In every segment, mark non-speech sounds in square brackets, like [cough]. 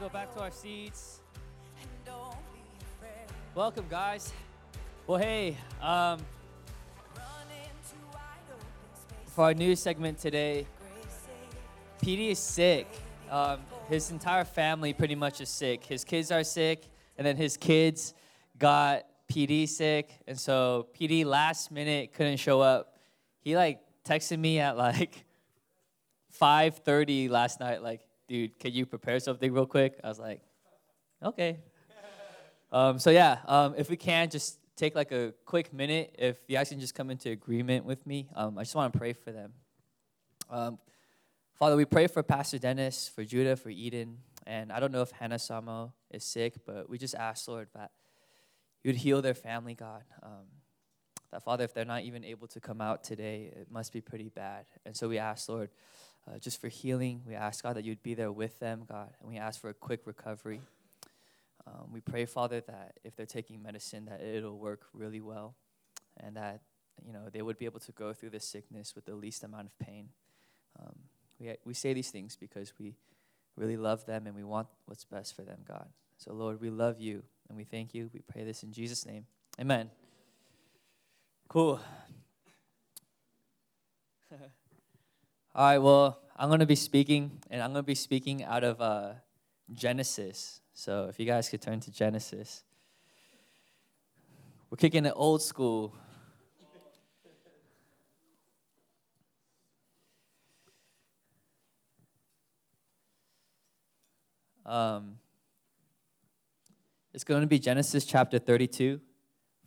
Let's go back to our seats. Welcome, guys. Well, hey, um, for our new segment today, PD is sick. Um, his entire family pretty much is sick. His kids are sick, and then his kids got PD sick, and so PD last minute couldn't show up. He like texted me at like 5:30 last night, like, dude, can you prepare something real quick? I was like, okay. Um, so yeah, um, if we can, just take like a quick minute. If you guys can just come into agreement with me, um, I just want to pray for them. Um, Father, we pray for Pastor Dennis, for Judah, for Eden, and I don't know if Hannah Samo is sick, but we just ask, Lord, that you would heal their family, God. Um, that Father, if they're not even able to come out today, it must be pretty bad. And so we ask, Lord, uh, just for healing. We ask, God, that you'd be there with them, God, and we ask for a quick recovery. Um, we pray, Father, that if they're taking medicine, that it'll work really well, and that you know they would be able to go through this sickness with the least amount of pain. Um, we we say these things because we really love them and we want what's best for them, God. So, Lord, we love you and we thank you. We pray this in Jesus' name. Amen. Cool. [laughs] All right, well, I'm going to be speaking, and I'm going to be speaking out of uh, Genesis. So if you guys could turn to Genesis. We're kicking it old school. Um, it's going to be Genesis chapter 32,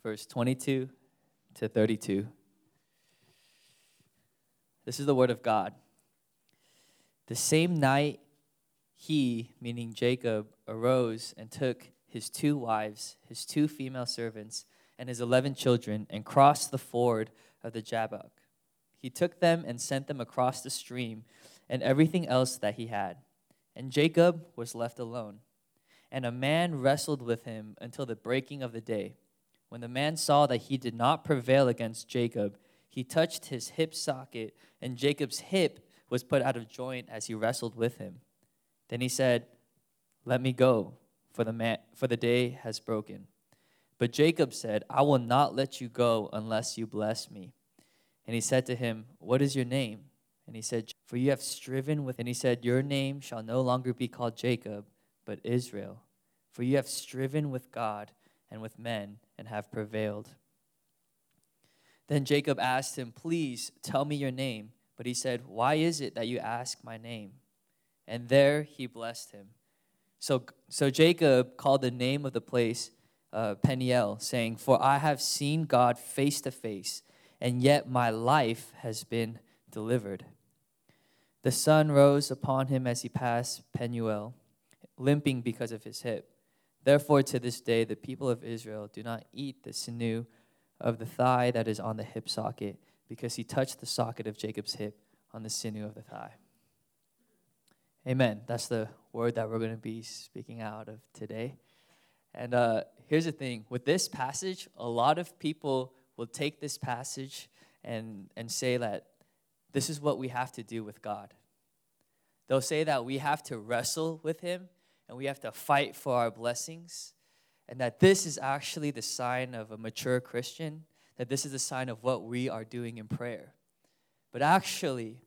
verse 22 to 32. This is the word of God. The same night, he, meaning Jacob, arose and took his two wives, his two female servants, and his eleven children, and crossed the ford of the Jabbok. He took them and sent them across the stream and everything else that he had. And Jacob was left alone. And a man wrestled with him until the breaking of the day. When the man saw that he did not prevail against Jacob, he touched his hip socket, and Jacob's hip was put out of joint as he wrestled with him. Then he said, Let me go, for the, man, for the day has broken. But Jacob said, I will not let you go unless you bless me. And he said to him, What is your name? And he said, For you have striven with. And he said, Your name shall no longer be called Jacob, but Israel. For you have striven with God and with men and have prevailed. Then Jacob asked him, Please tell me your name. But he said, Why is it that you ask my name? And there he blessed him. So, so Jacob called the name of the place uh, Peniel, saying, For I have seen God face to face, and yet my life has been delivered. The sun rose upon him as he passed Penuel, limping because of his hip. Therefore, to this day, the people of Israel do not eat the sinew of the thigh that is on the hip socket because he touched the socket of Jacob's hip on the sinew of the thigh. Amen. That's the word that we're going to be speaking out of today. And uh, here's the thing with this passage, a lot of people will take this passage and, and say that this is what we have to do with God. They'll say that we have to wrestle with Him and we have to fight for our blessings, and that this is actually the sign of a mature Christian that this is a sign of what we are doing in prayer. But actually,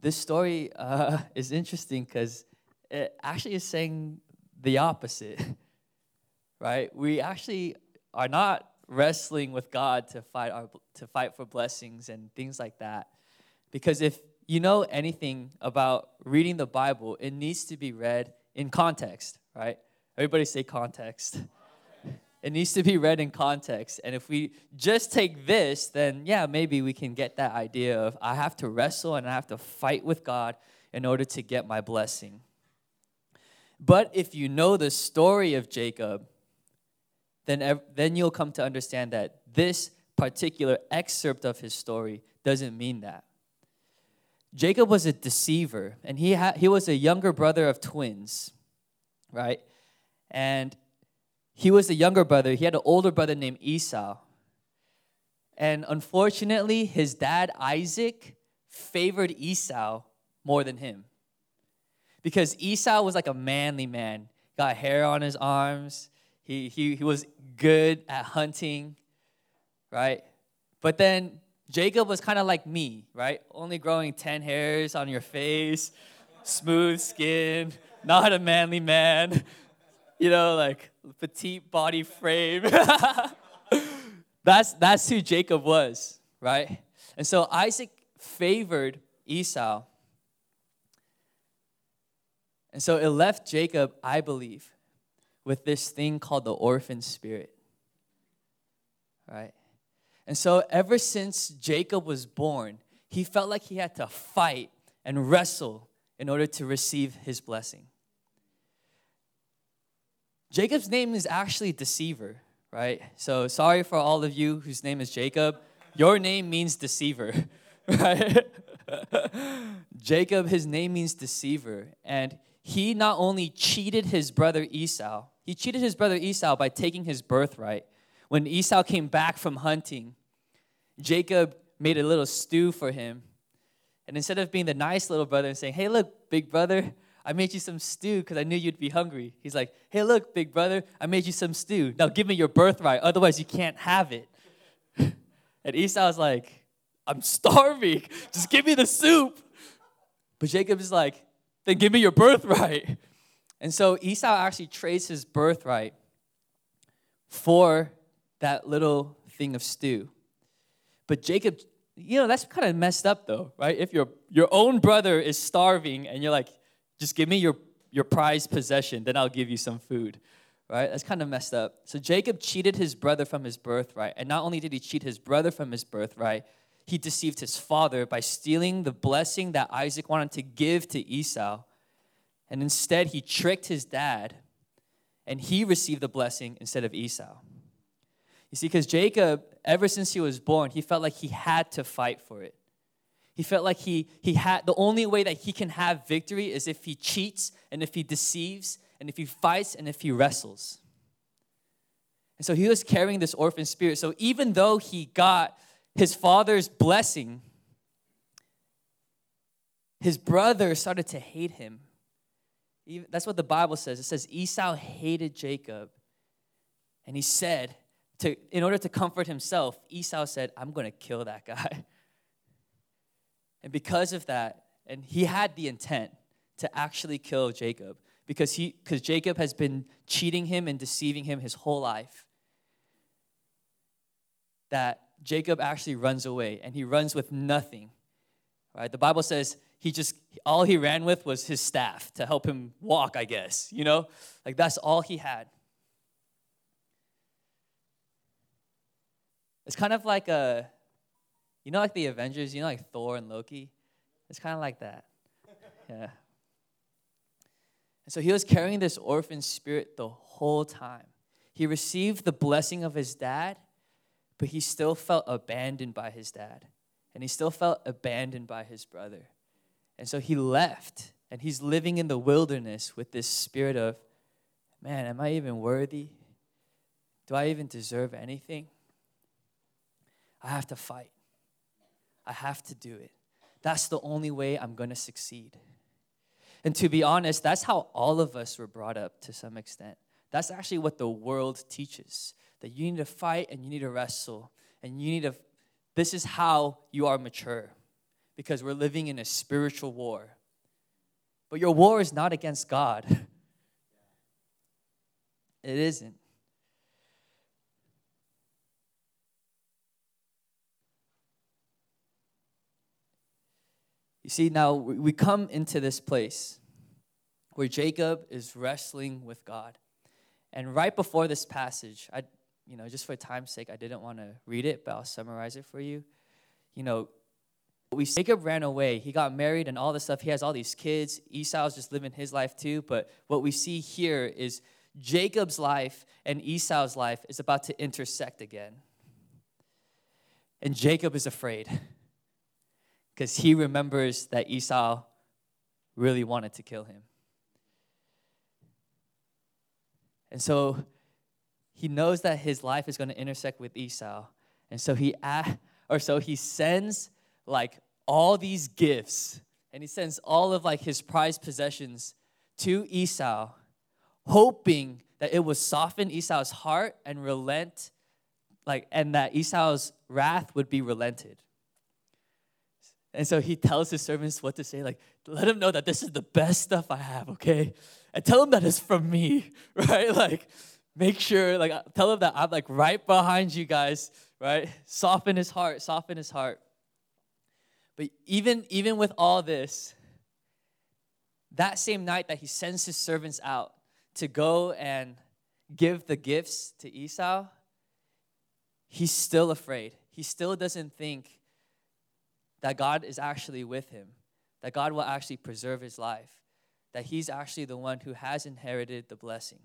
this story uh, [laughs] is interesting because it actually is saying the opposite, [laughs] right? We actually are not wrestling with God to fight our to fight for blessings and things like that. Because if you know anything about reading the Bible, it needs to be read in context, right? Everybody say context. It needs to be read in context. And if we just take this, then yeah, maybe we can get that idea of I have to wrestle and I have to fight with God in order to get my blessing. But if you know the story of Jacob, then, then you'll come to understand that this particular excerpt of his story doesn't mean that. Jacob was a deceiver, and he, ha- he was a younger brother of twins, right? And he was the younger brother. He had an older brother named Esau. And unfortunately, his dad, Isaac, favored Esau more than him. because Esau was like a manly man, got hair on his arms. He, he, he was good at hunting, right? But then Jacob was kind of like me, right? Only growing 10 hairs on your face, smooth skin, [laughs] not a manly man, you know, like petite body frame. [laughs] that's, that's who Jacob was, right? And so Isaac favored Esau. And so it left Jacob, I believe, with this thing called the orphan spirit. Right? And so ever since Jacob was born, he felt like he had to fight and wrestle in order to receive his blessing. Jacob's name is actually deceiver, right? So sorry for all of you whose name is Jacob. Your name means deceiver, [laughs] right? [laughs] Jacob, his name means deceiver. And he not only cheated his brother Esau, he cheated his brother Esau by taking his birthright. When Esau came back from hunting, Jacob made a little stew for him. And instead of being the nice little brother and saying, Hey, look, big brother, I made you some stew because I knew you'd be hungry. He's like, Hey, look, big brother, I made you some stew. Now give me your birthright, otherwise you can't have it. [laughs] And Esau's like, I'm starving. Just give me the soup. But Jacob is like, then give me your birthright. And so Esau actually trades his birthright for that little thing of stew. But Jacob, you know, that's kind of messed up though, right? If your your own brother is starving and you're like, just give me your, your prized possession, then I'll give you some food right? That's kind of messed up. So Jacob cheated his brother from his birthright. And not only did he cheat his brother from his birthright, he deceived his father by stealing the blessing that Isaac wanted to give to Esau. And instead, he tricked his dad, and he received the blessing instead of Esau. You see, because Jacob, ever since he was born, he felt like he had to fight for it. He felt like he, he had the only way that he can have victory is if he cheats and if he deceives and if he fights and if he wrestles. And so he was carrying this orphan spirit. So even though he got his father's blessing, his brother started to hate him. That's what the Bible says. It says Esau hated Jacob. And he said, to, in order to comfort himself, Esau said, I'm going to kill that guy. [laughs] And because of that, and he had the intent to actually kill Jacob, because he because Jacob has been cheating him and deceiving him his whole life. That Jacob actually runs away and he runs with nothing. Right? The Bible says he just all he ran with was his staff to help him walk, I guess. You know? Like that's all he had. It's kind of like a you know like the Avengers, you know like Thor and Loki? It's kind of like that. [laughs] Yeah. And so he was carrying this orphan spirit the whole time. He received the blessing of his dad, but he still felt abandoned by his dad. And he still felt abandoned by his brother. And so he left, and he's living in the wilderness with this spirit of, man, am I even worthy? Do I even deserve anything? I have to fight. I have to do it. That's the only way I'm going to succeed. And to be honest, that's how all of us were brought up to some extent. That's actually what the world teaches that you need to fight and you need to wrestle. And you need to, this is how you are mature because we're living in a spiritual war. But your war is not against God, [laughs] it isn't. You see, now we come into this place where Jacob is wrestling with God. And right before this passage, I, you know, just for time's sake, I didn't want to read it, but I'll summarize it for you. You know, we Jacob ran away. He got married and all this stuff. He has all these kids. Esau's just living his life too. But what we see here is Jacob's life and Esau's life is about to intersect again. And Jacob is afraid [laughs] because he remembers that Esau really wanted to kill him. And so he knows that his life is going to intersect with Esau. And so he or so he sends like all these gifts and he sends all of like his prized possessions to Esau, hoping that it would soften Esau's heart and relent, like, and that Esau's wrath would be relented. And so he tells his servants what to say, like, let him know that this is the best stuff I have, okay? And tell him that it's from me, [laughs] right? Like, make sure, like, uh, tell him that I'm like right behind you guys, right? Soften his heart, soften his heart. But even, even with all this, that same night that he sends his servants out to go and give the gifts to Esau, he's still afraid. He still doesn't think that God is actually with him, that God will actually preserve his life, that he's actually the one who has inherited the blessing.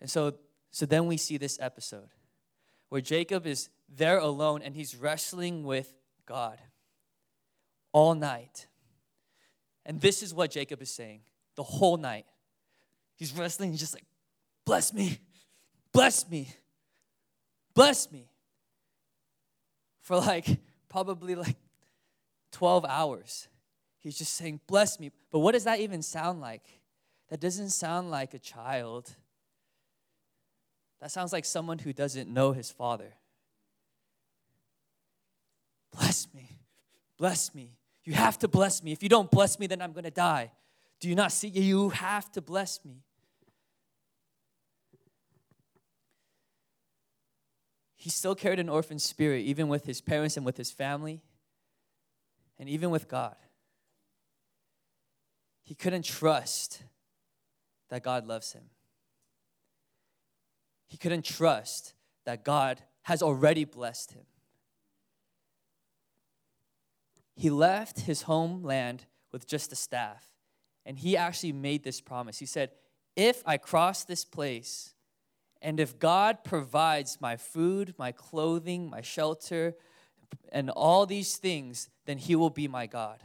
And so, so then we see this episode where Jacob is there alone and he's wrestling with God all night. And this is what Jacob is saying the whole night. He's wrestling, he's just like, bless me, bless me, bless me. For like probably like 12 hours. He's just saying, Bless me. But what does that even sound like? That doesn't sound like a child. That sounds like someone who doesn't know his father. Bless me. Bless me. You have to bless me. If you don't bless me, then I'm going to die. Do you not see? You have to bless me. He still carried an orphan spirit, even with his parents and with his family, and even with God. He couldn't trust that God loves him. He couldn't trust that God has already blessed him. He left his homeland with just a staff, and he actually made this promise. He said, If I cross this place, and if God provides my food, my clothing, my shelter, and all these things, then He will be my God.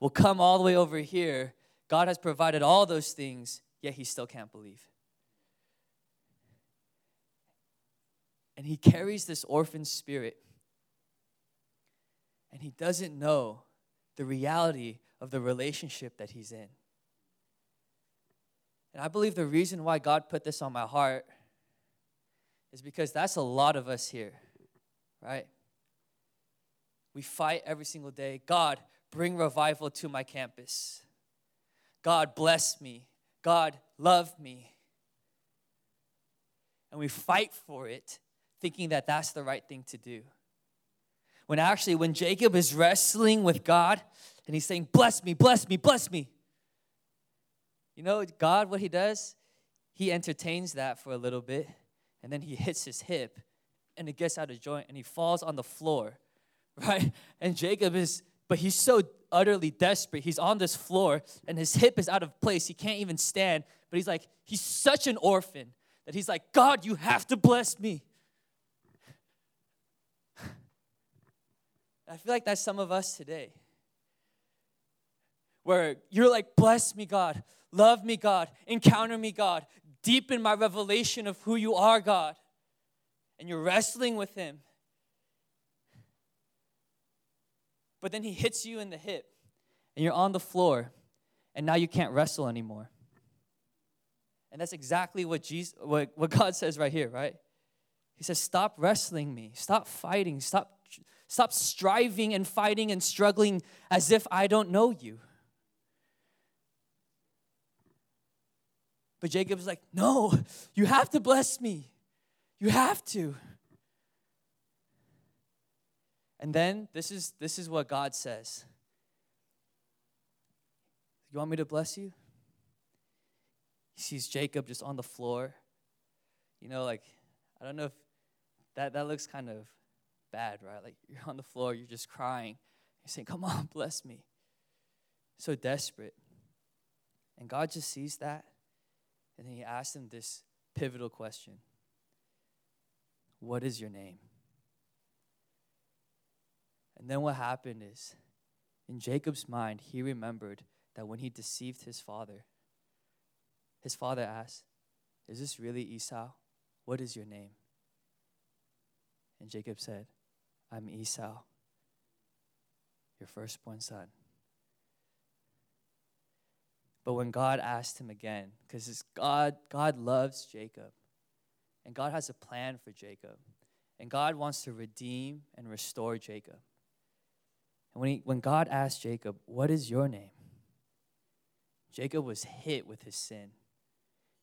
We'll come all the way over here. God has provided all those things, yet He still can't believe. And He carries this orphan spirit, and He doesn't know the reality of the relationship that He's in. And I believe the reason why God put this on my heart is because that's a lot of us here, right? We fight every single day. God, bring revival to my campus. God, bless me. God, love me. And we fight for it, thinking that that's the right thing to do. When actually, when Jacob is wrestling with God and he's saying, Bless me, bless me, bless me. You know, God, what he does? He entertains that for a little bit and then he hits his hip and it gets out of joint and he falls on the floor, [laughs] right? And Jacob is, but he's so utterly desperate. He's on this floor and his hip is out of place. He can't even stand, but he's like, he's such an orphan that he's like, God, you have to bless me. [laughs] I feel like that's some of us today. Where you're like, bless me, God. Love me, God. Encounter me, God deepen my revelation of who you are, God. And you're wrestling with Him. But then He hits you in the hip, and you're on the floor, and now you can't wrestle anymore. And that's exactly what, Jesus, what, what God says right here, right? He says, Stop wrestling me. Stop fighting. Stop, stop striving and fighting and struggling as if I don't know you. But Jacob's like, No, you have to bless me. You have to. And then this is this is what God says. You want me to bless you? He sees Jacob just on the floor. You know, like, I don't know if that, that looks kind of bad, right? Like you're on the floor, you're just crying. You're saying, Come on, [laughs] bless me. So desperate. And God just sees that. And then he asked him this pivotal question What is your name? And then what happened is, in Jacob's mind, he remembered that when he deceived his father, his father asked, Is this really Esau? What is your name? And Jacob said, I'm Esau, your firstborn son. But when God asked him again, because God, God loves Jacob, and God has a plan for Jacob, and God wants to redeem and restore Jacob. And when, he, when God asked Jacob, What is your name? Jacob was hit with his sin.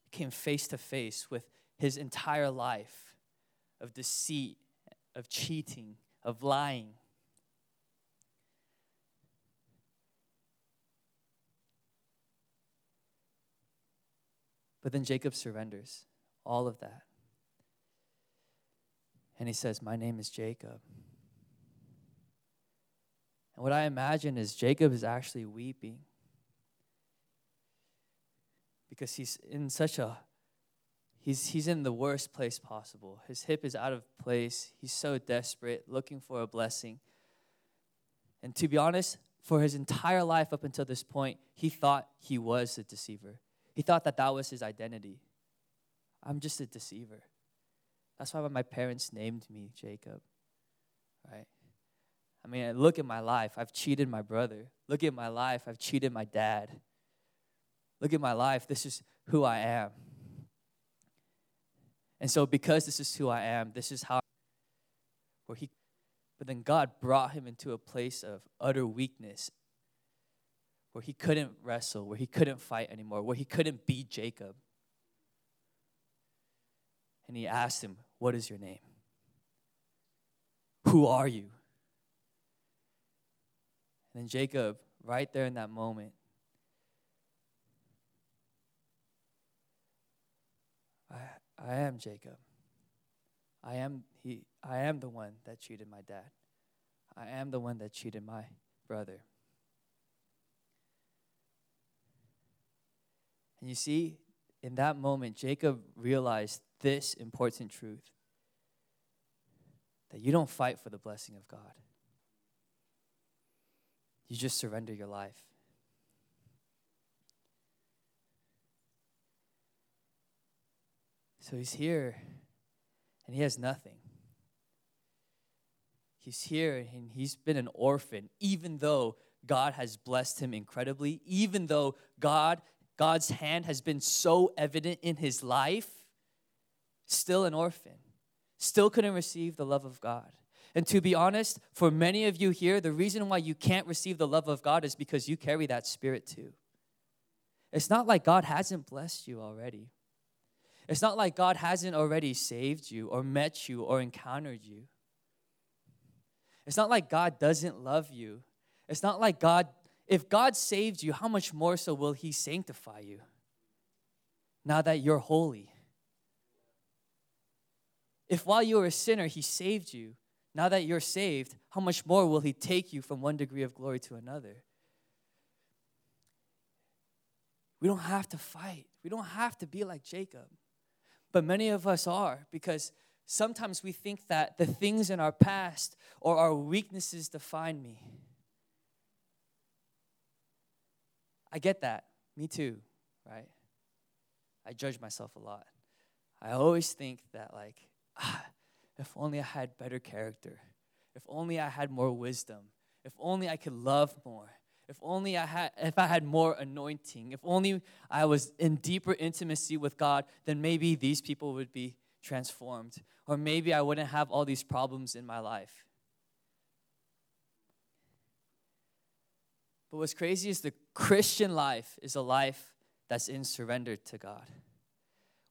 He came face to face with his entire life of deceit, of cheating, of lying. But then Jacob surrenders all of that. And he says, My name is Jacob. And what I imagine is Jacob is actually weeping because he's in such a he's he's in the worst place possible. His hip is out of place. He's so desperate, looking for a blessing. And to be honest, for his entire life up until this point, he thought he was a deceiver. He thought that that was his identity. I'm just a deceiver. That's why my parents named me Jacob, right? I mean, look at my life. I've cheated my brother. Look at my life. I've cheated my dad. Look at my life. This is who I am. And so, because this is who I am, this is how, where he, but then God brought him into a place of utter weakness where he couldn't wrestle, where he couldn't fight anymore, where he couldn't beat Jacob. And he asked him, What is your name? Who are you? And then Jacob, right there in that moment, I, I am Jacob. I am he I am the one that cheated my dad. I am the one that cheated my brother. And you see, in that moment, Jacob realized this important truth that you don't fight for the blessing of God, you just surrender your life. So he's here and he has nothing. He's here and he's been an orphan, even though God has blessed him incredibly, even though God God's hand has been so evident in his life, still an orphan, still couldn't receive the love of God. And to be honest, for many of you here, the reason why you can't receive the love of God is because you carry that spirit too. It's not like God hasn't blessed you already. It's not like God hasn't already saved you or met you or encountered you. It's not like God doesn't love you. It's not like God if God saved you, how much more so will He sanctify you now that you're holy? If while you were a sinner, He saved you, now that you're saved, how much more will He take you from one degree of glory to another? We don't have to fight, we don't have to be like Jacob. But many of us are because sometimes we think that the things in our past or our weaknesses define me. I get that. Me too, right? I judge myself a lot. I always think that, like, ah, [sighs] if only I had better character, if only I had more wisdom, if only I could love more, if only I had if I had more anointing, if only I was in deeper intimacy with God, then maybe these people would be transformed, or maybe I wouldn't have all these problems in my life. But what's crazy is the Christian life is a life that's in surrender to God,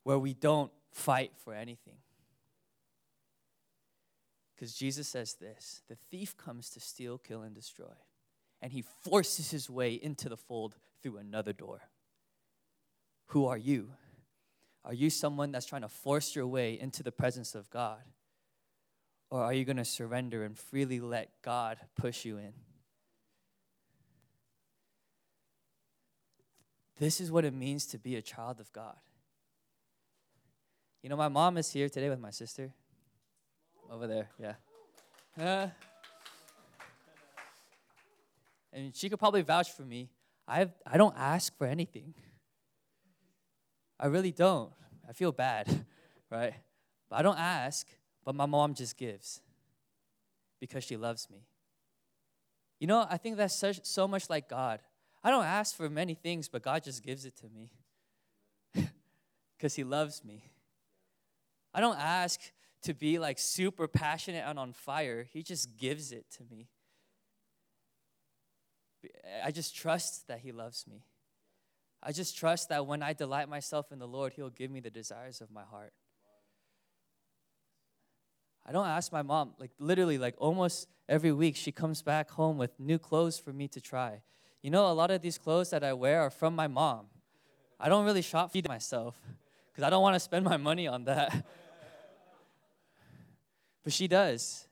where we don't fight for anything. Because Jesus says this the thief comes to steal, kill, and destroy, and he forces his way into the fold through another door. Who are you? Are you someone that's trying to force your way into the presence of God? Or are you going to surrender and freely let God push you in? This is what it means to be a child of God. You know, my mom is here today with my sister. Over there, yeah. And she could probably vouch for me. I I don't ask for anything. I really don't. I feel bad, [laughs] right? But I don't ask, but my mom just gives because she loves me. You know, I think that's such, so much like God. I don't ask for many things, but God just gives it to me [laughs] because He loves me. I don't ask to be like super passionate and on fire, He just gives it to me. I just trust that He loves me. I just trust that when I delight myself in the Lord, He'll give me the desires of my heart. I don't ask my mom, like literally, like almost every week, she comes back home with new clothes for me to try. You know, a lot of these clothes that I wear are from my mom. I don't really shop for myself because I don't want to spend my money on that. [laughs] but she does.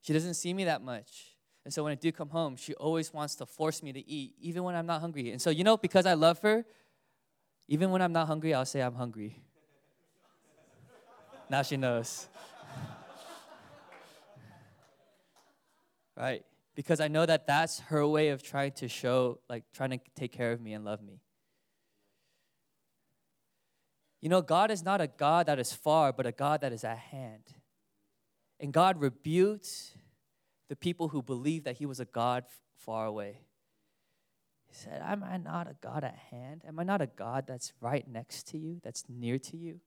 She doesn't see me that much. And so when I do come home, she always wants to force me to eat, even when I'm not hungry. And so, you know, because I love her, even when I'm not hungry, I'll say I'm hungry. now she knows. [laughs] right? Because I know that that's her way of trying to show, like, trying to take care of me and love me. You know, God is not a God that is far, but a God that is at hand. And God rebuked the people who believed that he was a God far away. He said, Am I not a God at hand? Am I not a God that's right next to you, that's near to you?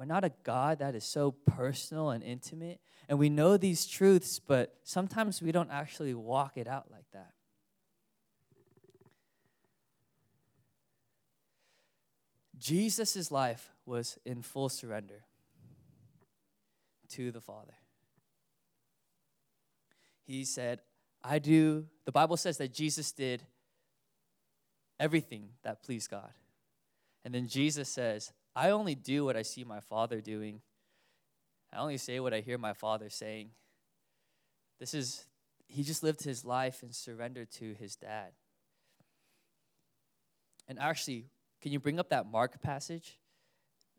I not a God that is so personal and intimate? And we know these truths, but sometimes we don't actually walk it out like that. Jesus' life was in full surrender to the Father he said, I do, the Bible says that Jesus did everything that pleased God. And then Jesus says, I only do what I see my Father doing. I only say what I hear my Father saying. This is, he just lived his life and surrendered to his dad. And actually, can you bring up that Mark passage?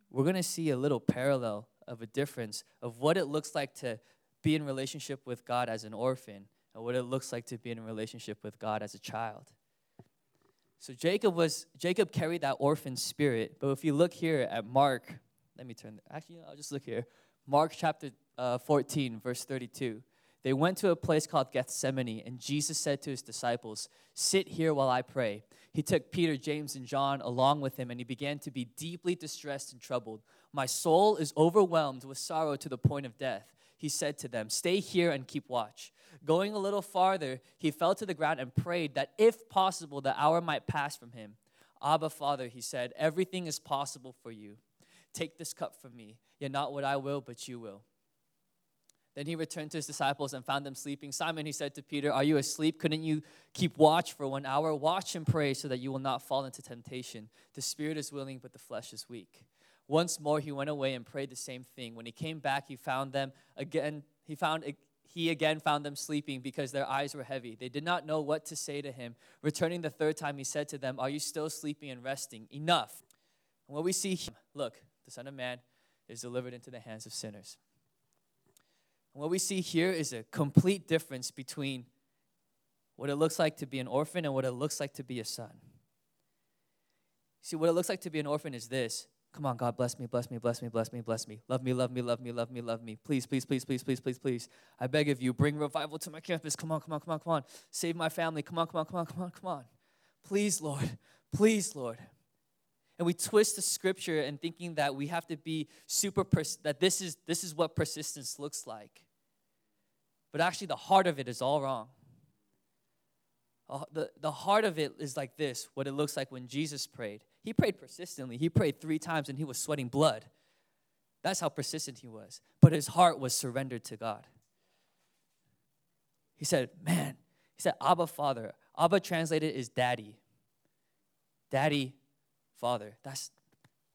We're going to see a little parallel of a difference of what it looks like to be in relationship with God as an orphan and what it looks like to be in relationship with God as a child. So Jacob was Jacob carried that orphan spirit, but if you look here at Mark, let me turn. Actually, I'll just look here. Mark chapter uh, 14, verse 32. They went to a place called Gethsemane, and Jesus said to his disciples, Sit here while I pray. He took Peter, James, and John along with him, and he began to be deeply distressed and troubled. My soul is overwhelmed with sorrow to the point of death he said to them, Stay here and keep watch. Going a little farther, he fell to the ground and prayed that if possible, the hour might pass from him. Abba, Father, he said, Everything is possible for you. Take this cup from me, yet not what I will, but you will. Then he returned to his disciples and found them sleeping. Simon, he said to Peter, Are you asleep? Couldn't you keep watch for one hour? Watch and pray so that you will not fall into temptation. The spirit is willing, but the flesh is weak. Once more he went away and prayed the same thing. When he came back, he found them again, he found he again found them sleeping because their eyes were heavy. They did not know what to say to him. Returning the third time, he said to them, Are you still sleeping and resting? Enough. And what we see here, look, the Son of Man is delivered into the hands of sinners. And what we see here is a complete difference between what it looks like to be an orphan and what it looks like to be a son. See, what it looks like to be an orphan is this Come on, God, bless me, bless me, bless me, bless me, bless me. Love me, love me, love me, love me, love me. Please, please, please, please, please, please, please. I beg of you, bring revival to my campus. Come on, come on, come on, come on. Save my family. Come on, come on, come on, come on, come on. Please, Lord. Please, Lord. And we twist the scripture and thinking that we have to be super, pers- that this is, this is what persistence looks like. But actually, the heart of it is all wrong. The, the heart of it is like this what it looks like when Jesus prayed. He prayed persistently. He prayed three times and he was sweating blood. That's how persistent he was. But his heart was surrendered to God. He said, Man, he said, Abba, Father. Abba translated is daddy. Daddy, Father. That's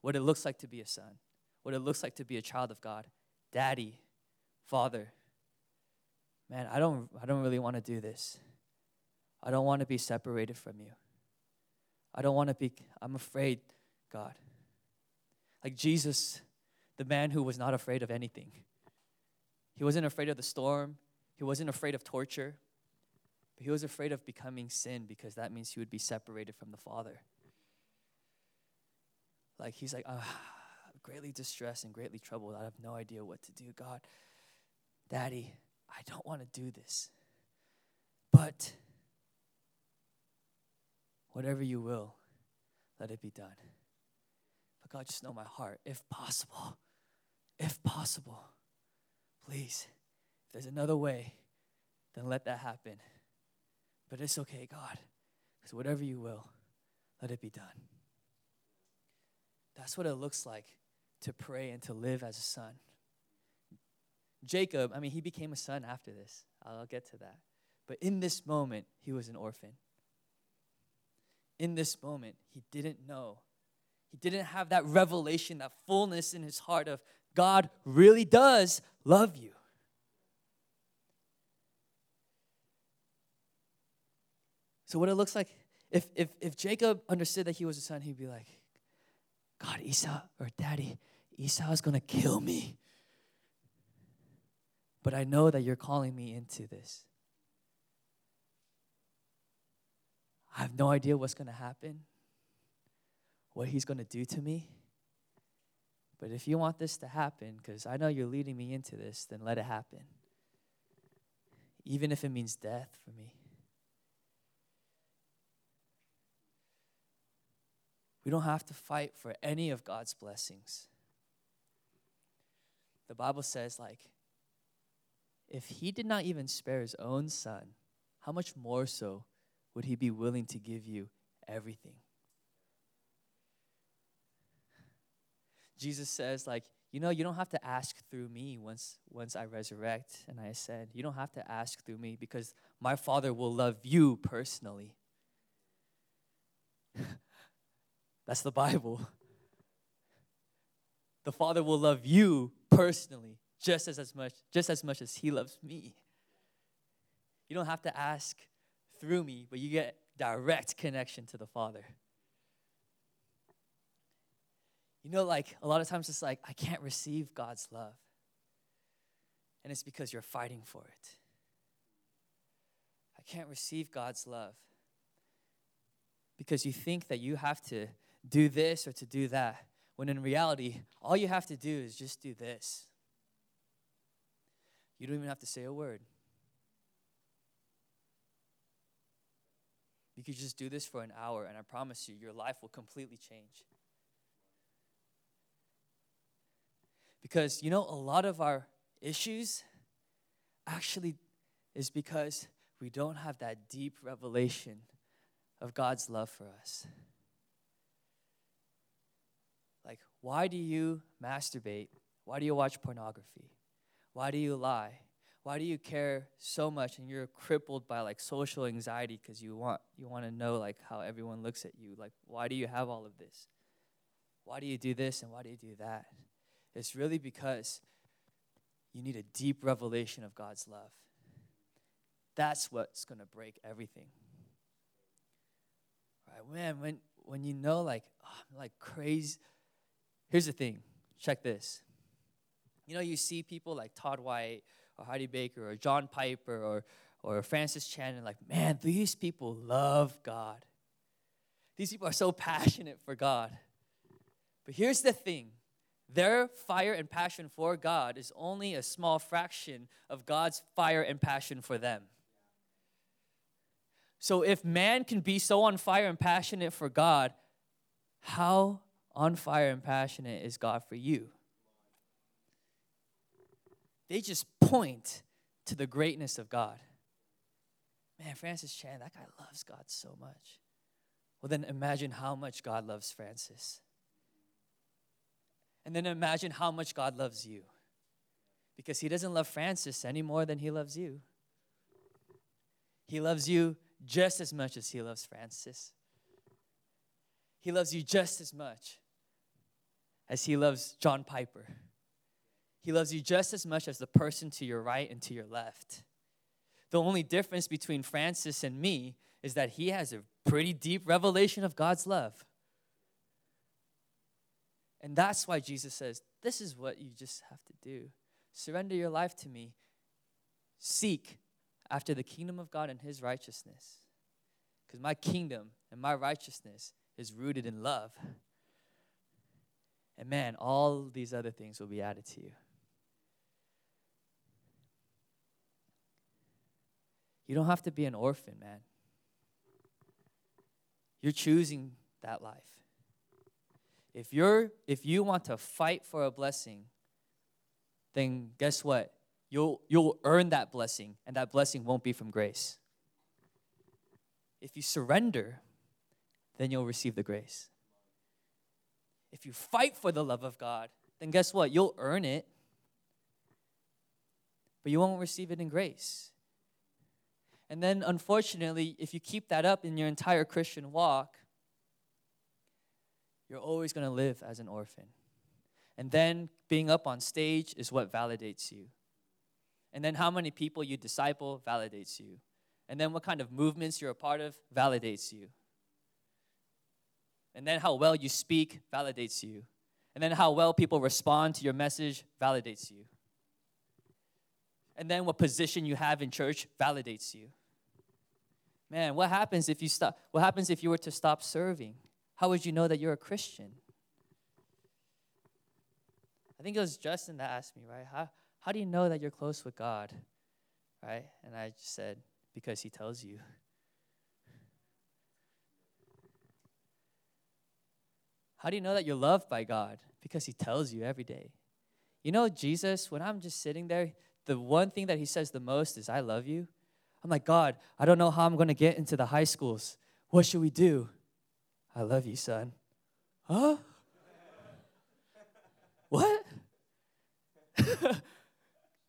what it looks like to be a son, what it looks like to be a child of God. Daddy, Father. Man, I don't, I don't really want to do this. I don't want to be separated from you. I don't want to be, I'm afraid, God. Like Jesus, the man who was not afraid of anything. He wasn't afraid of the storm, he wasn't afraid of torture, but he was afraid of becoming sin because that means he would be separated from the Father. Like he's like, oh, greatly distressed and greatly troubled. I have no idea what to do. God, Daddy, I don't want to do this. But whatever you will, let it be done. But God, just know my heart, if possible, if possible, please, if there's another way, then let that happen. But it's okay, God, because whatever you will, let it be done. That's what it looks like to pray and to live as a son. Jacob, I mean, he became a son after this. I'll get to that. But in this moment, he was an orphan. In this moment, he didn't know. He didn't have that revelation, that fullness in his heart of God really does love you. So, what it looks like, if, if, if Jacob understood that he was a son, he'd be like, God, Esau, or Daddy, Esau is going to kill me. But I know that you're calling me into this. I have no idea what's going to happen, what he's going to do to me. But if you want this to happen, because I know you're leading me into this, then let it happen. Even if it means death for me. We don't have to fight for any of God's blessings. The Bible says, like, if he did not even spare his own son, how much more so would he be willing to give you everything? Jesus says, like, you know, you don't have to ask through me once once I resurrect and I ascend. You don't have to ask through me because my Father will love you personally. [laughs] That's the Bible. The Father will love you personally just as, as much just as much as he loves me. You don't have to ask through me, but you get direct connection to the Father. You know, like a lot of times it's like, I can't receive God's love. And it's because you're fighting for it. I can't receive God's love because you think that you have to do this or to do that, when in reality, all you have to do is just do this. You don't even have to say a word. You could just do this for an hour, and I promise you, your life will completely change. Because, you know, a lot of our issues actually is because we don't have that deep revelation of God's love for us. Like, why do you masturbate? Why do you watch pornography? Why do you lie? Why do you care so much and you're crippled by like social anxiety because you want you want to know like how everyone looks at you? Like why do you have all of this? Why do you do this and why do you do that? It's really because you need a deep revelation of God's love. That's what's going to break everything. Right, man, when when you know like oh, I'm like crazy Here's the thing check this. You know, you see people like Todd White or Heidi Baker or John Piper or, or Francis Chan, like, man, these people love God. These people are so passionate for God. But here's the thing their fire and passion for God is only a small fraction of God's fire and passion for them. So if man can be so on fire and passionate for God, how on fire and passionate is God for you? They just point to the greatness of God. Man, Francis Chan, that guy loves God so much. Well, then imagine how much God loves Francis. And then imagine how much God loves you. Because he doesn't love Francis any more than he loves you. He loves you just as much as he loves Francis. He loves you just as much as he loves John Piper. He loves you just as much as the person to your right and to your left. The only difference between Francis and me is that he has a pretty deep revelation of God's love. And that's why Jesus says, This is what you just have to do surrender your life to me, seek after the kingdom of God and his righteousness. Because my kingdom and my righteousness is rooted in love. And man, all these other things will be added to you. You don't have to be an orphan, man. You're choosing that life. If you're if you want to fight for a blessing, then guess what? You'll you'll earn that blessing and that blessing won't be from grace. If you surrender, then you'll receive the grace. If you fight for the love of God, then guess what? You'll earn it, but you won't receive it in grace. And then, unfortunately, if you keep that up in your entire Christian walk, you're always going to live as an orphan. And then being up on stage is what validates you. And then how many people you disciple validates you. And then what kind of movements you're a part of validates you. And then how well you speak validates you. And then how well people respond to your message validates you. And then what position you have in church validates you. Man, what happens if you stop? What happens if you were to stop serving? How would you know that you're a Christian? I think it was Justin that asked me, right? How, how do you know that you're close with God? Right? And I just said, because He tells you. How do you know that you're loved by God? Because He tells you every day. You know, Jesus, when I'm just sitting there, the one thing that He says the most is, I love you. I'm like, God, I don't know how I'm going to get into the high schools. What should we do? I love you, son. Huh? what? [laughs]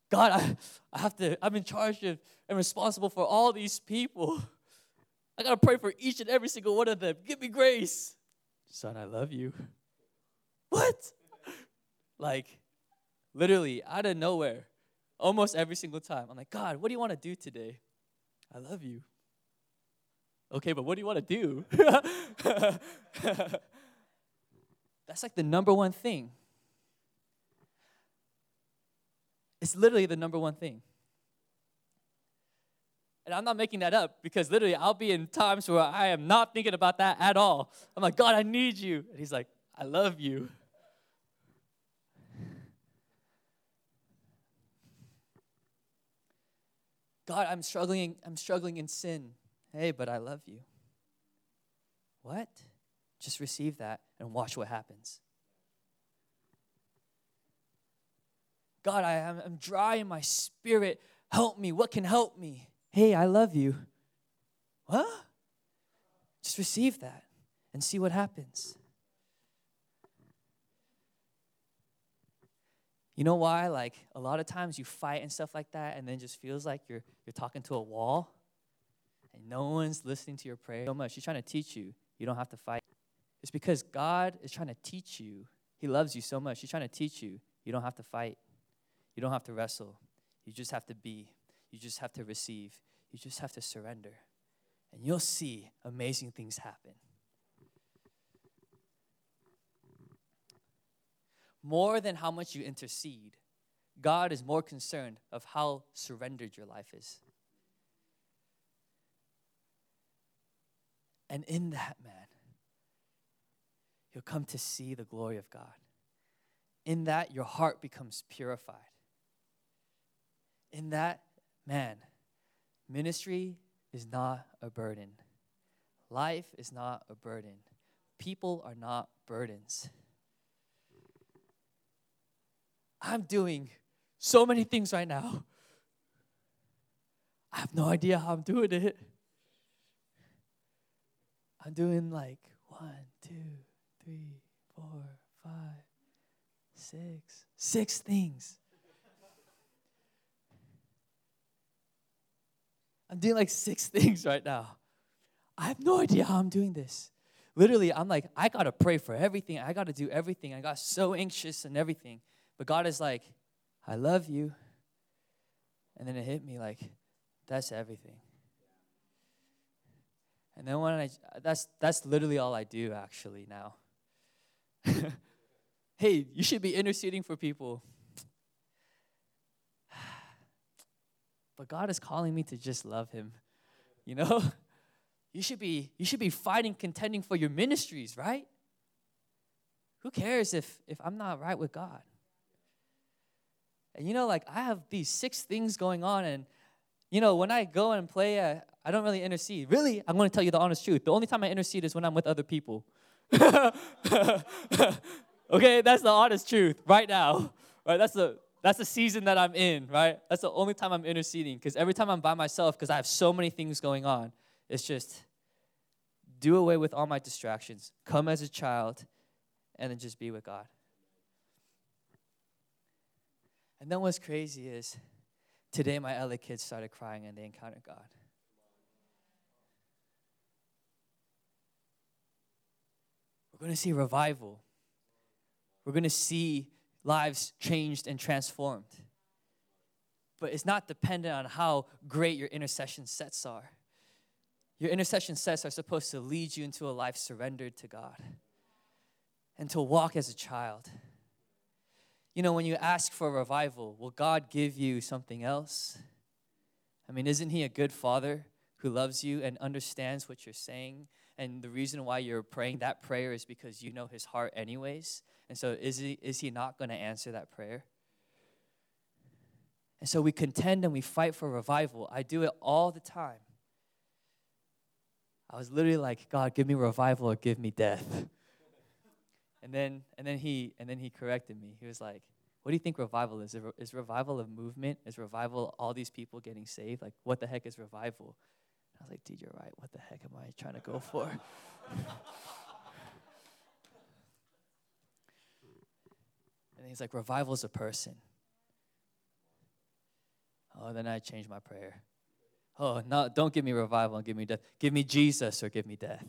God, I, I have to, I'm in charge of and responsible for all these people. I got to pray for each and every single one of them. Give me grace. Son, I love you. What? [laughs] Like, literally, out of nowhere, almost every single time. I'm like, God, what do you want to do today? I love you. Okay, but what do you want to do? [laughs] That's like the number one thing. It's literally the number one thing. And I'm not making that up because literally I'll be in times where I am not thinking about that at all. I'm like, God, I need you. And He's like, I love you. God, I'm struggling, I'm struggling in sin. Hey, but I love you. What? Just receive that and watch what happens. God, I am I'm dry in my spirit. Help me. What can help me? Hey, I love you. What? Just receive that and see what happens. You know why? Like a lot of times you fight and stuff like that, and then just feels like you're you're talking to a wall, and no one's listening to your prayer so much. He's trying to teach you. You don't have to fight. It's because God is trying to teach you. He loves you so much. He's trying to teach you. You don't have to fight. You don't have to wrestle. You just have to be. You just have to receive. You just have to surrender. And you'll see amazing things happen. More than how much you intercede, God is more concerned of how surrendered your life is. And in that, man, you'll come to see the glory of God. In that, your heart becomes purified. In that, man, ministry is not a burden. Life is not a burden. People are not burdens. I'm doing so many things right now. I have no idea how I'm doing it. I'm doing like one, two, three, four, five, six, six things. I'm doing like six [laughs] things right now. I have no idea how I'm doing this. Literally, I'm like, I gotta pray for everything. I gotta do everything. I got so anxious and everything. But God is like, I love you. And then it hit me like, that's everything. And then when I, that's, that's literally all I do actually now. [laughs] hey, you should be interceding for people. [sighs] but God is calling me to just love Him. You know? [laughs] You should be, you should be fighting, contending for your ministries, right? Who cares if, if I'm not right with God? And you know, like I have these six things going on, and you know, when I go and play, uh, I don't really intercede. Really, I'm going to tell you the honest truth. The only time I intercede is when I'm with other people. [laughs] okay, that's the honest truth right now. Right, that's the that's the season that I'm in, right? That's the only time I'm interceding because every time I'm by myself because I have so many things going on, it's just do away with all my distractions. Come as a child and then just be with God. And then what's crazy is today my LA kids started crying and they encountered God. We're going to see revival. We're going to see lives changed and transformed. But it's not dependent on how great your intercession sets are. Your intercession sets are supposed to lead you into a life surrendered to God and to walk as a child. You know, when you ask for revival, will God give you something else? I mean, isn't He a good Father who loves you and understands what you're saying? And the reason why you're praying that prayer is because you know His heart, anyways. And so, is He, is he not going to answer that prayer? And so, we contend and we fight for revival. I do it all the time. I was literally like, God, give me revival or give me death. And then, and then he, and then he corrected me. He was like, "What do you think revival is? Is revival a movement? Is revival all these people getting saved? Like, what the heck is revival?" And I was like, "Dude, you're right. What the heck am I trying to go for?" [laughs] and he's like, "Revival is a person." Oh, then I changed my prayer. Oh, no, don't give me revival and give me death. Give me Jesus or give me death.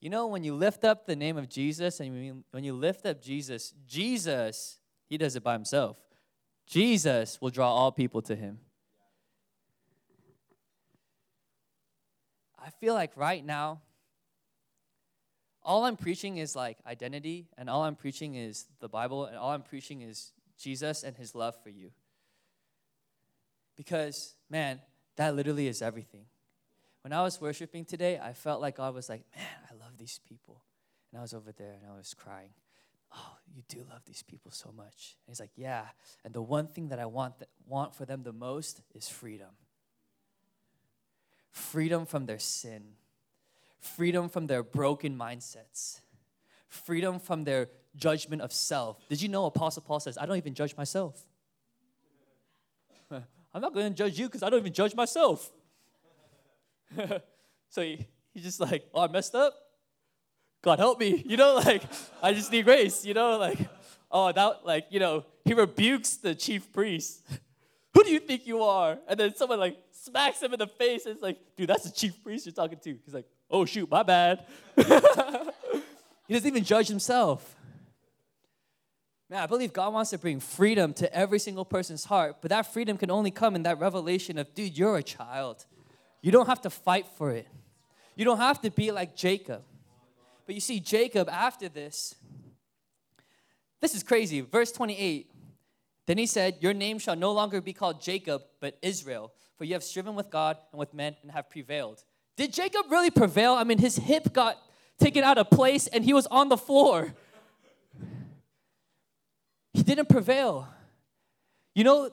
You know, when you lift up the name of Jesus and when you lift up Jesus, Jesus, he does it by himself. Jesus will draw all people to him. I feel like right now, all I'm preaching is like identity, and all I'm preaching is the Bible, and all I'm preaching is Jesus and his love for you. Because, man, that literally is everything. When I was worshiping today, I felt like God was like, man, I love these people. And I was over there and I was crying. Oh, you do love these people so much. And he's like, yeah. And the one thing that I want, th- want for them the most is freedom freedom from their sin, freedom from their broken mindsets, freedom from their judgment of self. Did you know Apostle Paul says, I don't even judge myself? [laughs] I'm not going to judge you because I don't even judge myself. [laughs] so he, he's just like, oh, I messed up. God help me. You know, like, I just need grace. You know, like, oh, that, like, you know, he rebukes the chief priest. [laughs] Who do you think you are? And then someone, like, smacks him in the face. And it's like, dude, that's the chief priest you're talking to. He's like, oh, shoot, my bad. [laughs] he doesn't even judge himself. Man, I believe God wants to bring freedom to every single person's heart, but that freedom can only come in that revelation of, dude, you're a child. You don't have to fight for it. You don't have to be like Jacob. But you see, Jacob, after this, this is crazy. Verse 28 Then he said, Your name shall no longer be called Jacob, but Israel, for you have striven with God and with men and have prevailed. Did Jacob really prevail? I mean, his hip got taken out of place and he was on the floor. He didn't prevail. You know,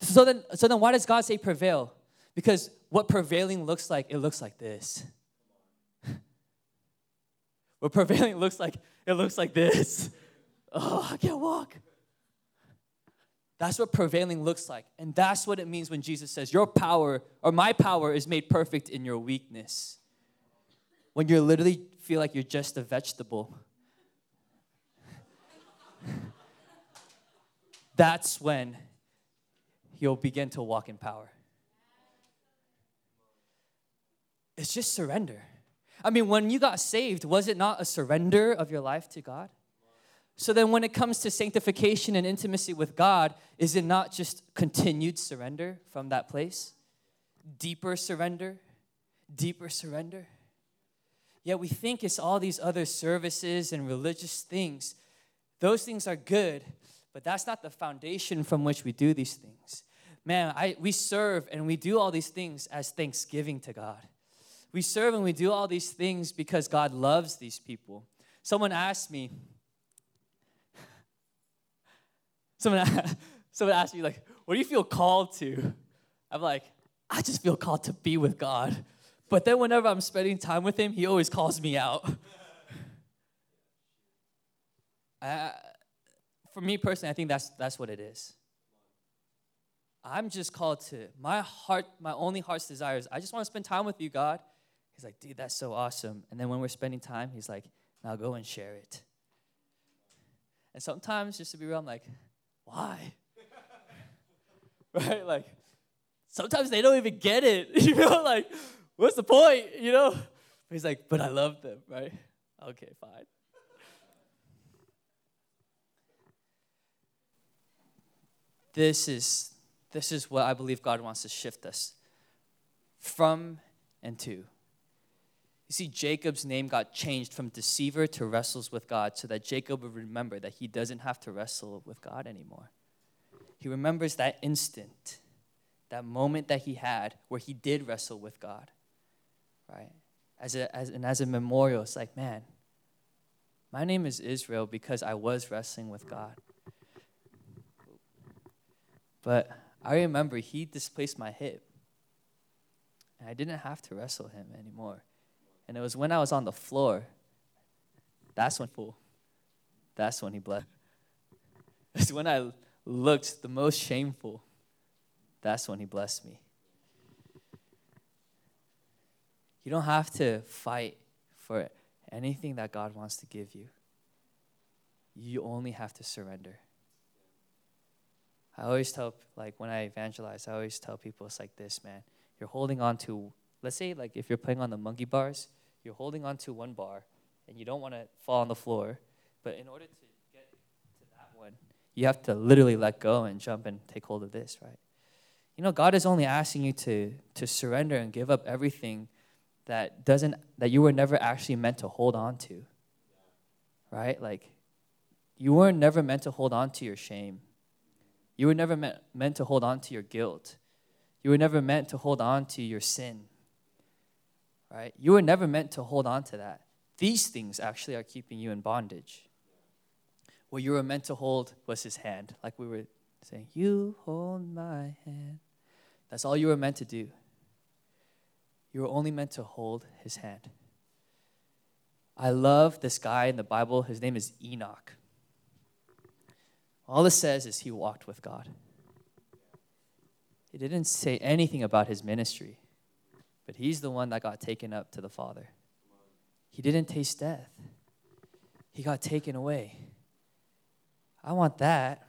so then, so then why does God say prevail? Because what prevailing looks like, it looks like this. [laughs] what prevailing looks like, it looks like this. [laughs] Oh, I can't walk. That's what prevailing looks like. And that's what it means when Jesus says, Your power, or my power, is made perfect in your weakness. When you literally feel like you're just a vegetable. [laughs] that's when you'll begin to walk in power. It's just surrender. I mean, when you got saved, was it not a surrender of your life to God? So then, when it comes to sanctification and intimacy with God, is it not just continued surrender from that place? Deeper surrender? Deeper surrender? Yet we think it's all these other services and religious things. Those things are good, but that's not the foundation from which we do these things. Man, I, we serve and we do all these things as thanksgiving to God. We serve and we do all these things because God loves these people. Someone asked me, someone, [laughs] someone asked me, like, what do you feel called to? I'm like, I just feel called to be with God. But then whenever I'm spending time with Him, He always calls me out. [laughs] I, for me personally, I think that's, that's what it is. I'm just called to, my heart, my only heart's desire is, I just want to spend time with you, God. He's like, dude, that's so awesome. And then when we're spending time, he's like, now go and share it. And sometimes, just to be real, I'm like, why? [laughs] right? Like, sometimes they don't even get it. [laughs] you know, like, what's the point? You know? But he's like, but I love them, right? Okay, fine. This is this is what I believe God wants to shift us from and to. You see, Jacob's name got changed from deceiver to wrestles with God so that Jacob would remember that he doesn't have to wrestle with God anymore. He remembers that instant, that moment that he had where he did wrestle with God, right? As a, as, and as a memorial, it's like, man, my name is Israel because I was wrestling with God. But I remember he displaced my hip. And I didn't have to wrestle him anymore. And it was when I was on the floor, that's when full. That's when he bled. [laughs] It's when I looked the most shameful. That's when he blessed me. You don't have to fight for anything that God wants to give you. You only have to surrender. I always tell, like, when I evangelize, I always tell people it's like this, man. You're holding on to, let's say, like, if you're playing on the monkey bars, you're holding on to one bar and you don't want to fall on the floor. But in order to get to that one, you have to literally let go and jump and take hold of this, right? You know, God is only asking you to, to surrender and give up everything that doesn't that you were never actually meant to hold on to. Right? Like you were never meant to hold on to your shame. You were never meant, meant to hold on to your guilt. You were never meant to hold on to your sin. Right? You were never meant to hold on to that. These things actually are keeping you in bondage. What you were meant to hold was his hand, like we were saying, You hold my hand. That's all you were meant to do. You were only meant to hold his hand. I love this guy in the Bible. His name is Enoch. All it says is he walked with God. It didn't say anything about his ministry, but he's the one that got taken up to the Father. He didn't taste death, he got taken away. I want that.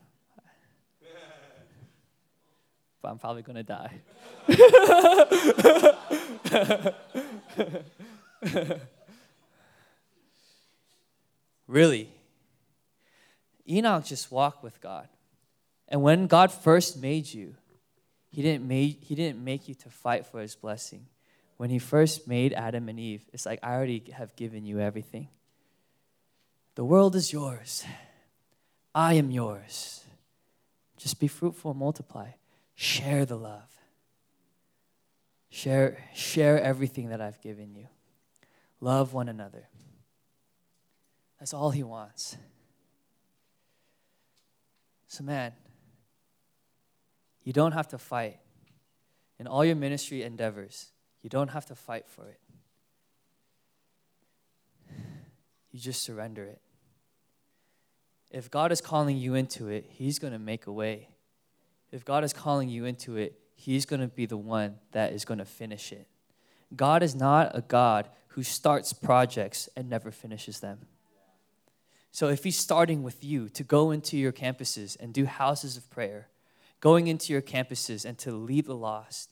But I'm probably going to die. [laughs] really? Enoch just walked with God. And when God first made you, he didn't, make, he didn't make you to fight for his blessing. When he first made Adam and Eve, it's like, I already have given you everything. The world is yours. I am yours. Just be fruitful, and multiply. Share the love. Share, share everything that I've given you. Love one another. That's all he wants. So, man, you don't have to fight. In all your ministry endeavors, you don't have to fight for it. You just surrender it. If God is calling you into it, He's going to make a way. If God is calling you into it, He's going to be the one that is going to finish it. God is not a God who starts projects and never finishes them. So if he's starting with you to go into your campuses and do houses of prayer, going into your campuses and to lead the lost,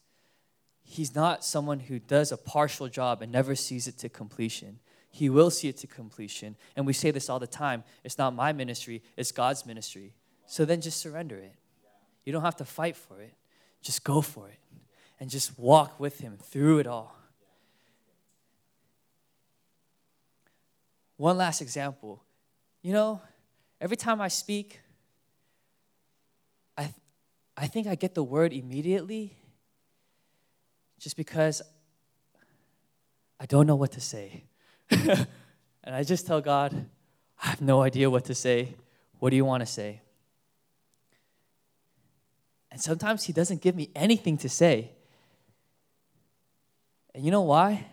he's not someone who does a partial job and never sees it to completion. He will see it to completion. And we say this all the time it's not my ministry, it's God's ministry. So then just surrender it. You don't have to fight for it, just go for it and just walk with Him through it all. One last example you know, every time I speak, I, th- I think I get the word immediately just because I don't know what to say. [laughs] and I just tell God, I have no idea what to say. What do you want to say? And sometimes He doesn't give me anything to say. And you know why?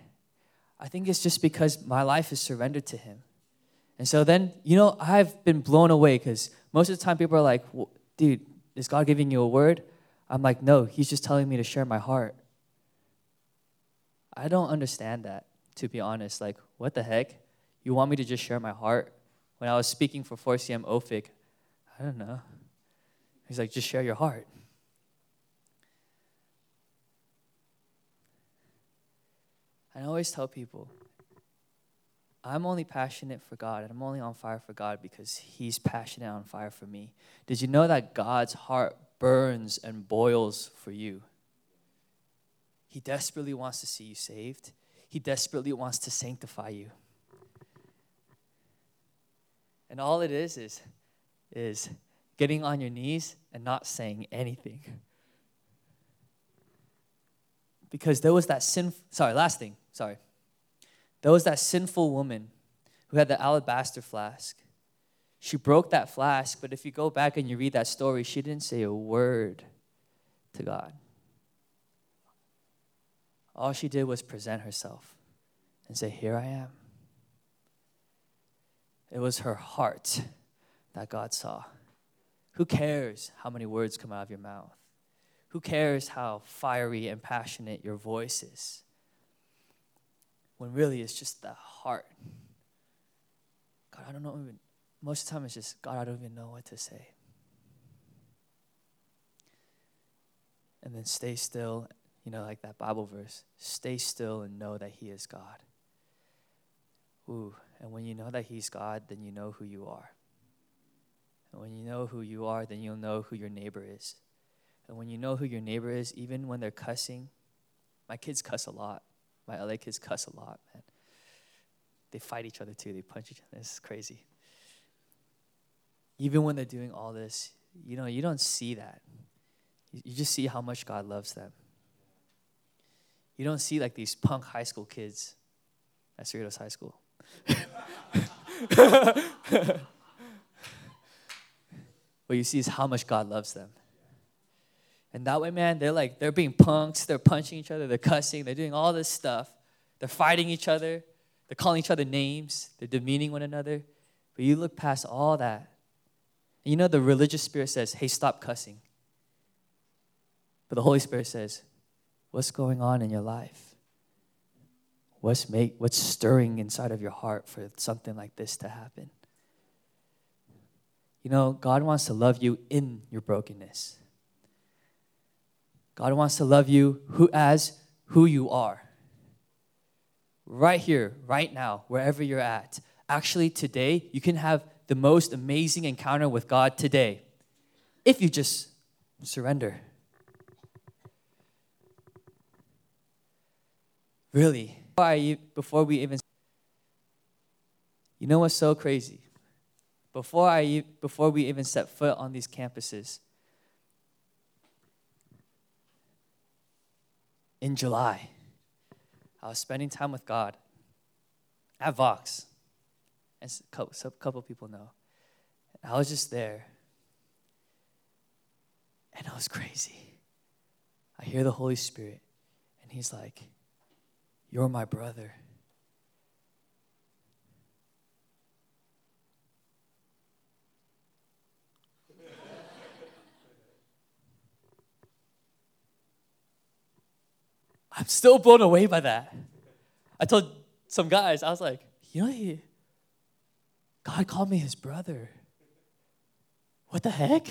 I think it's just because my life is surrendered to Him. And so then, you know, I've been blown away because most of the time people are like, dude, is God giving you a word? I'm like, no, He's just telling me to share my heart. I don't understand that, to be honest. Like, what the heck? You want me to just share my heart? When I was speaking for 4CM OFIC, I don't know. He's like, just share your heart. I always tell people, I'm only passionate for God and I'm only on fire for God because He's passionate on fire for me. Did you know that God's heart burns and boils for you? He desperately wants to see you saved, He desperately wants to sanctify you. And all it is is, is getting on your knees and not saying anything. Because there was that sin, sorry, last thing, sorry. There was that sinful woman who had the alabaster flask. She broke that flask, but if you go back and you read that story, she didn't say a word to God. All she did was present herself and say, Here I am. It was her heart that God saw. Who cares how many words come out of your mouth? Who cares how fiery and passionate your voice is? When really it's just the heart. God, I don't know even, most of the time it's just, God, I don't even know what to say. And then stay still, you know, like that Bible verse stay still and know that He is God. Ooh, and when you know that He's God, then you know who you are. And when you know who you are, then you'll know who your neighbor is. And when you know who your neighbor is, even when they're cussing, my kids cuss a lot. My LA kids cuss a lot, man. They fight each other too, they punch each other. It's crazy. Even when they're doing all this, you know, you don't see that. You just see how much God loves them. You don't see like these punk high school kids at Cerritos High School. [laughs] what you see is how much God loves them. And that way, man, they're like, they're being punks, they're punching each other, they're cussing, they're doing all this stuff. They're fighting each other, they're calling each other names, they're demeaning one another. But you look past all that. And you know, the religious spirit says, hey, stop cussing. But the Holy Spirit says, what's going on in your life? What's, make, what's stirring inside of your heart for something like this to happen? You know, God wants to love you in your brokenness. God wants to love you who, as who you are. Right here, right now, wherever you're at. Actually, today, you can have the most amazing encounter with God today if you just surrender. Really, before we even you know what's so crazy? Before i before we even set foot on these campuses in july i was spending time with god at vox as a couple, a couple people know. I was just there and I was crazy. I hear the holy spirit and he's like you're my brother. [laughs] I'm still blown away by that. I told some guys, I was like, you know, he, God called me his brother. What the heck?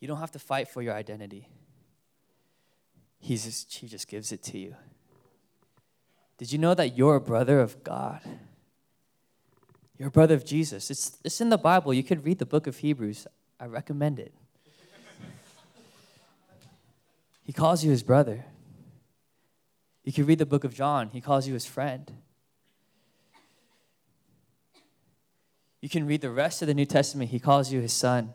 You don't have to fight for your identity. He's just, he just gives it to you. Did you know that you're a brother of God? You're a brother of Jesus. It's, it's in the Bible. You can read the book of Hebrews. I recommend it. he calls you his brother. You can read the book of John. He calls you his friend. You can read the rest of the New Testament. He calls you his son.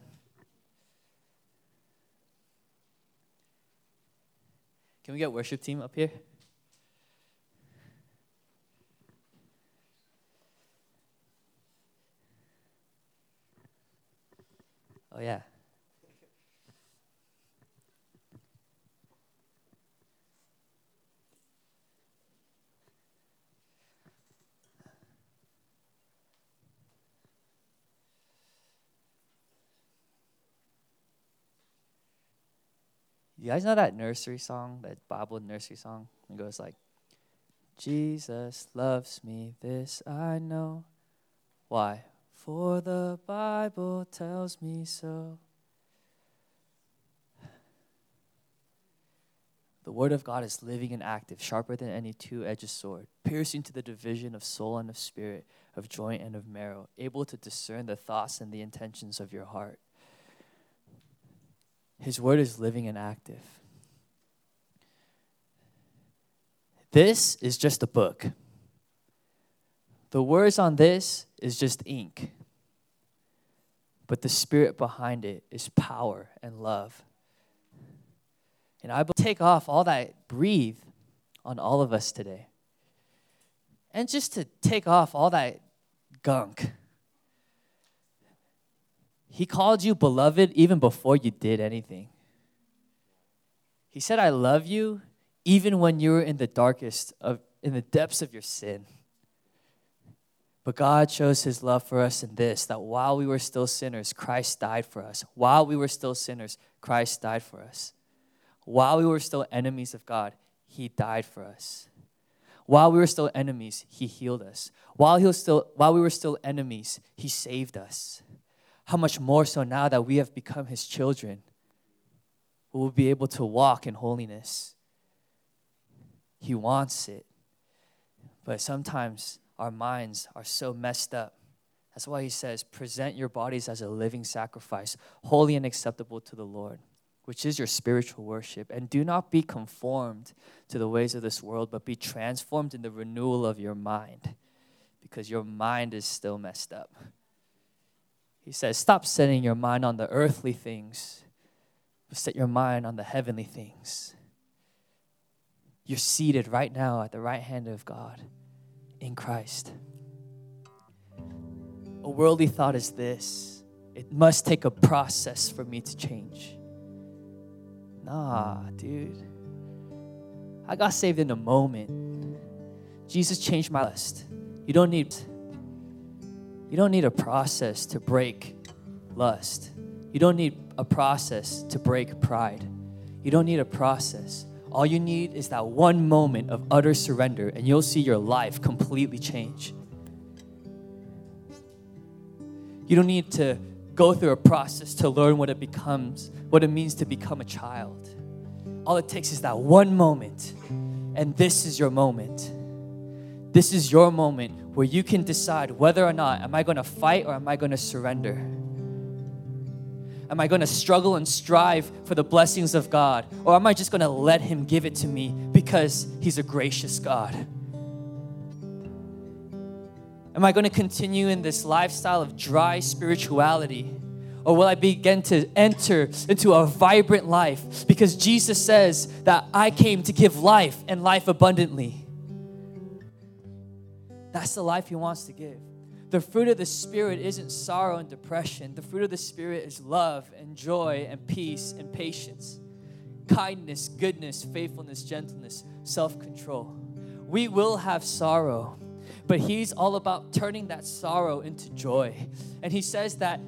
Can we get worship team up here? Oh, yeah. You guys know that nursery song, that Bible nursery song? It goes like, Jesus loves me, this I know. Why? For the Bible tells me so. The Word of God is living and active, sharper than any two edged sword, piercing to the division of soul and of spirit, of joint and of marrow, able to discern the thoughts and the intentions of your heart. His word is living and active. This is just a book. The words on this is just ink. But the spirit behind it is power and love. And I take off all that breathe on all of us today. And just to take off all that gunk he called you beloved even before you did anything. He said, I love you even when you were in the darkest of in the depths of your sin. But God shows his love for us in this that while we were still sinners, Christ died for us. While we were still sinners, Christ died for us. While we were still enemies of God, he died for us. While we were still enemies, he healed us. While he was still while we were still enemies, he saved us how much more so now that we have become his children, we will be able to walk in holiness. He wants it. But sometimes our minds are so messed up. That's why he says, present your bodies as a living sacrifice, holy and acceptable to the Lord, which is your spiritual worship. And do not be conformed to the ways of this world, but be transformed in the renewal of your mind, because your mind is still messed up. He says, Stop setting your mind on the earthly things, but set your mind on the heavenly things. You're seated right now at the right hand of God in Christ. A worldly thought is this it must take a process for me to change. Nah, dude. I got saved in a moment. Jesus changed my list. You don't need you don't need a process to break lust. You don't need a process to break pride. You don't need a process. All you need is that one moment of utter surrender, and you'll see your life completely change. You don't need to go through a process to learn what it becomes, what it means to become a child. All it takes is that one moment, and this is your moment. This is your moment where you can decide whether or not am I going to fight or am I going to surrender? Am I going to struggle and strive for the blessings of God or am I just going to let him give it to me because he's a gracious God? Am I going to continue in this lifestyle of dry spirituality? Or will I begin to enter into a vibrant life? Because Jesus says that I came to give life and life abundantly. That's the life He wants to give. The fruit of the Spirit isn't sorrow and depression. The fruit of the Spirit is love and joy and peace and patience, kindness, goodness, faithfulness, gentleness, self control. We will have sorrow, but He's all about turning that sorrow into joy. And He says that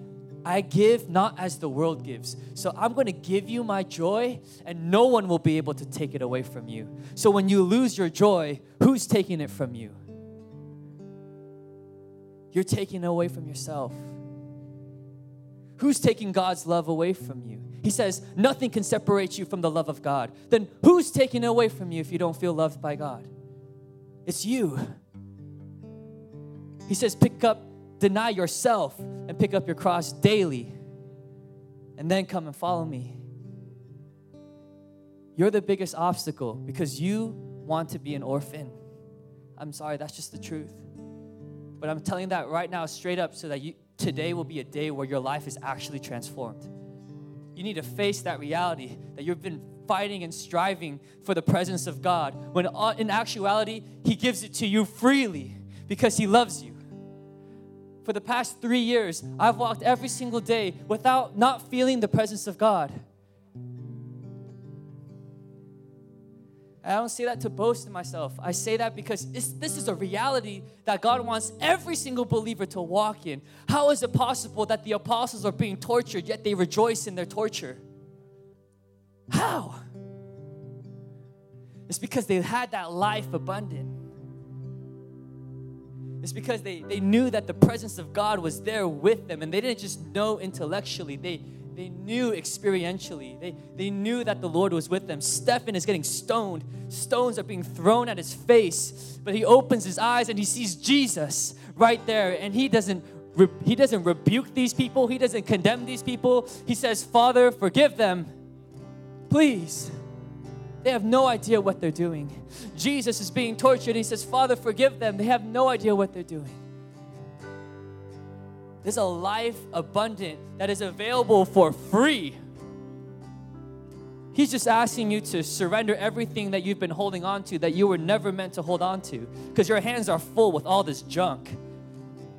I give not as the world gives. So I'm going to give you my joy, and no one will be able to take it away from you. So when you lose your joy, who's taking it from you? You're taking away from yourself. Who's taking God's love away from you? He says, Nothing can separate you from the love of God. Then who's taking it away from you if you don't feel loved by God? It's you. He says, Pick up, deny yourself, and pick up your cross daily, and then come and follow me. You're the biggest obstacle because you want to be an orphan. I'm sorry, that's just the truth. But I'm telling that right now, straight up, so that you, today will be a day where your life is actually transformed. You need to face that reality that you've been fighting and striving for the presence of God, when in actuality, He gives it to you freely because He loves you. for the past three years, I've walked every single day without not feeling the presence of God. I don't say that to boast in myself. I say that because this is a reality that God wants every single believer to walk in. How is it possible that the apostles are being tortured, yet they rejoice in their torture? How? It's because they had that life abundant. It's because they, they knew that the presence of God was there with them and they didn't just know intellectually, they, they knew experientially. They, they knew that the Lord was with them. Stephen is getting stoned. Stones are being thrown at his face, but he opens his eyes and he sees Jesus right there and he doesn't he doesn't rebuke these people. He doesn't condemn these people. He says, "Father, forgive them. Please." They have no idea what they're doing. Jesus is being tortured. He says, Father, forgive them. They have no idea what they're doing. There's a life abundant that is available for free. He's just asking you to surrender everything that you've been holding on to that you were never meant to hold on to because your hands are full with all this junk.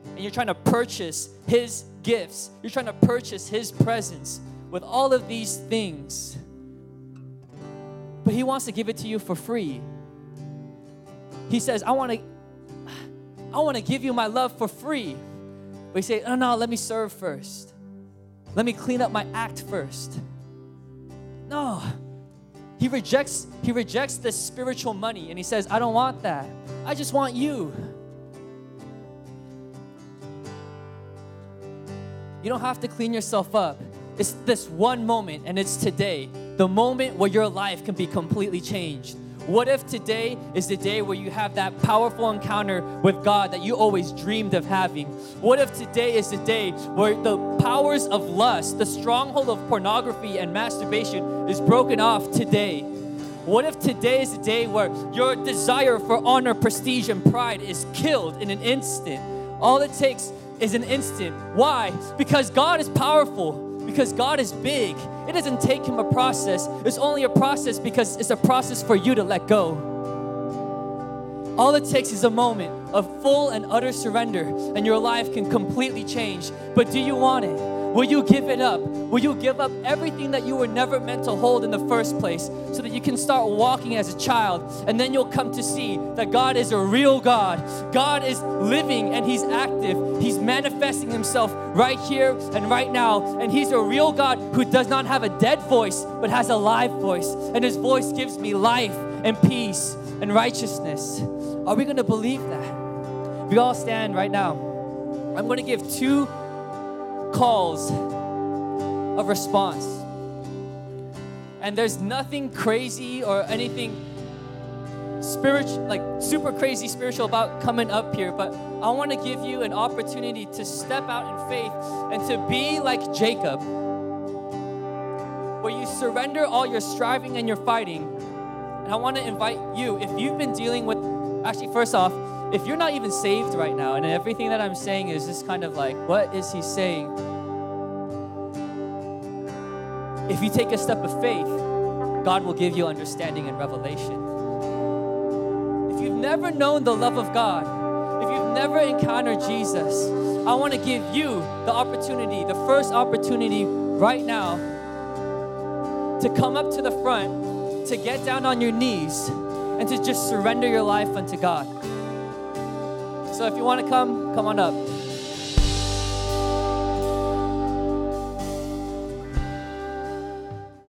And you're trying to purchase His gifts, you're trying to purchase His presence with all of these things but He wants to give it to you for free. He says, I want to. I want to give you my love for free. You say, oh no, let me serve first. Let me clean up my act first. No. He rejects, he rejects the spiritual money and he says, I don't want that. I just want you. You don't have to clean yourself up. It's this one moment and it's today the moment where your life can be completely changed. What if today is the day where you have that powerful encounter with God that you always dreamed of having? What if today is the day where the powers of lust, the stronghold of pornography and masturbation is broken off today? What if today is the day where your desire for honor, prestige, and pride is killed in an instant? All it takes is an instant. Why? Because God is powerful because God is big. It doesn't take Him a process, it's only a process because it's a process for you to let go. All it takes is a moment of full and utter surrender, and your life can completely change. But do you want it? Will you give it up? Will you give up everything that you were never meant to hold in the first place so that you can start walking as a child? And then you'll come to see that God is a real God. God is living and He's active. He's manifesting Himself right here and right now. And He's a real God who does not have a dead voice but has a live voice. And His voice gives me life and peace and righteousness. Are we going to believe that? We all stand right now. I'm going to give two calls of response. And there's nothing crazy or anything spiritual, like super crazy spiritual about coming up here, but I want to give you an opportunity to step out in faith and to be like Jacob, where you surrender all your striving and your fighting. And I want to invite you, if you've been dealing with, actually, first off, if you're not even saved right now and everything that I'm saying is just kind of like, what is he saying? If you take a step of faith, God will give you understanding and revelation. If you've never known the love of God, if you've never encountered Jesus, I want to give you the opportunity, the first opportunity right now, to come up to the front, to get down on your knees, and to just surrender your life unto God. So if you want to come, come on up.